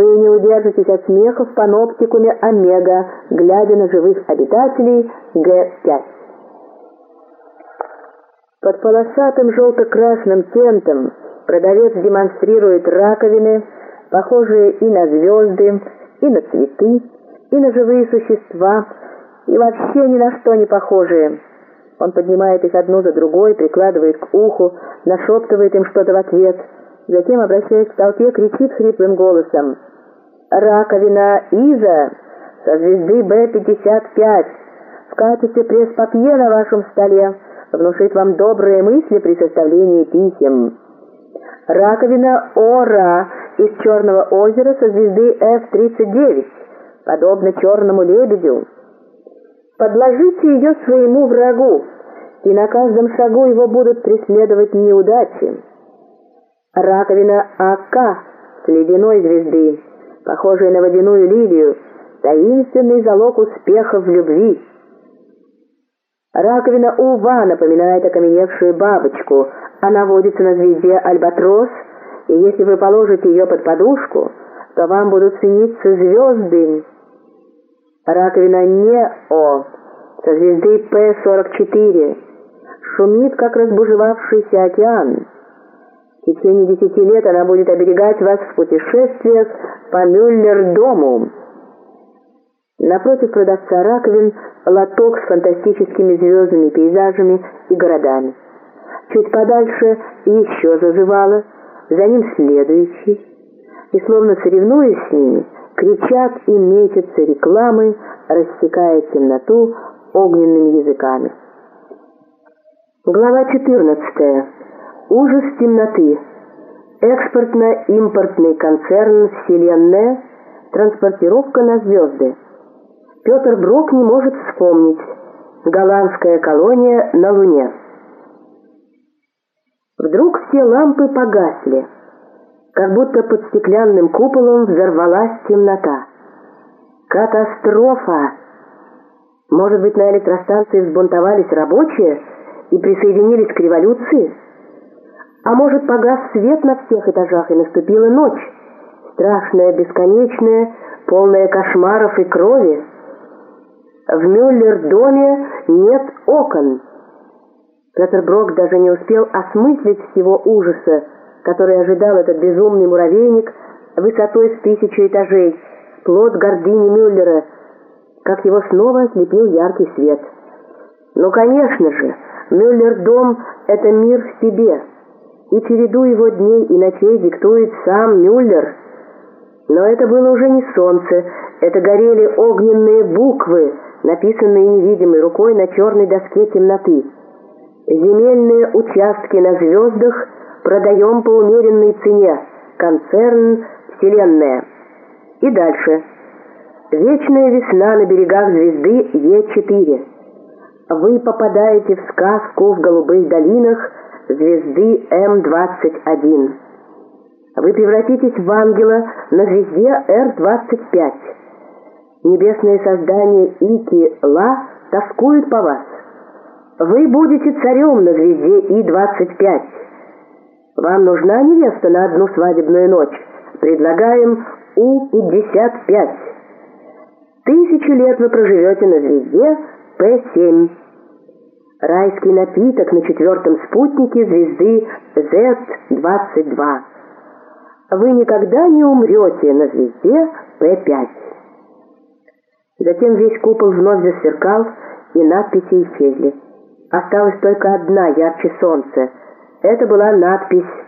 Вы не удержитесь от смеха в паноптикуме Омега, глядя на живых обитателей Г-5. Под полосатым желто-красным тентом продавец демонстрирует раковины, похожие и на звезды, и на цветы, и на живые существа, и вообще ни на что не похожие. Он поднимает их одну за другой, прикладывает к уху, нашептывает им что-то в ответ, затем, обращаясь к толпе, кричит хриплым голосом. «Раковина Иза со звезды Б-55 в качестве пресс-папье на вашем столе внушит вам добрые мысли при составлении писем. Раковина Ора из Черного озера со звезды F-39, подобно черному лебедю. Подложите ее своему врагу, и на каждом шагу его будут преследовать неудачи. Раковина АК с ледяной звезды, похожая на водяную лилию, таинственный залог успеха в любви. Раковина УВА напоминает окаменевшую бабочку. Она водится на звезде Альбатрос, и если вы положите ее под подушку, то вам будут сниться звезды. Раковина НЕО со звезды П-44 шумит, как разбужевавшийся океан. В течение десяти лет она будет оберегать вас в путешествиях по Мюллер-дому. Напротив продавца раковин лоток с фантастическими звездными пейзажами и городами. Чуть подальше еще зазывало, за ним следующий. И словно соревнуясь с ними, кричат и метятся рекламы, рассекая темноту огненными языками. Глава 14. Ужас темноты. Экспортно-импортный концерн «Вселенная», транспортировка на звезды. Петр Брок не может вспомнить. Голландская колония на Луне. Вдруг все лампы погасли. Как будто под стеклянным куполом взорвалась темнота. Катастрофа! Может быть, на электростанции взбунтовались рабочие и присоединились к революции? А может, погас свет на всех этажах и наступила ночь? Страшная, бесконечная, полная кошмаров и крови. В Мюллер-доме нет окон. Петр Брок даже не успел осмыслить всего ужаса, который ожидал этот безумный муравейник высотой в тысячу этажей, плод гордыни Мюллера, как его снова ослепил яркий свет. Ну, конечно же, Мюллер-дом — это мир в себе, и череду его дней и ночей диктует сам Мюллер. Но это было уже не солнце, это горели огненные буквы, написанные невидимой рукой на черной доске темноты. Земельные участки на звездах продаем по умеренной цене. Концерн «Вселенная». И дальше. Вечная весна на берегах звезды Е4. Вы попадаете в сказку в голубых долинах звезды М21. Вы превратитесь в ангела на звезде Р-25. Небесное создание Ики-Ла тоскует по вас. Вы будете царем на звезде И-25. Вам нужна невеста на одну свадебную ночь. Предлагаем У-55. Тысячу лет вы проживете на звезде П-7. Райский напиток на четвертом спутнике звезды Z-22. Вы никогда не умрете на звезде П-5. Затем весь купол вновь засверкал, и надписи исчезли. Осталась только одна, ярче солнца. Это была надпись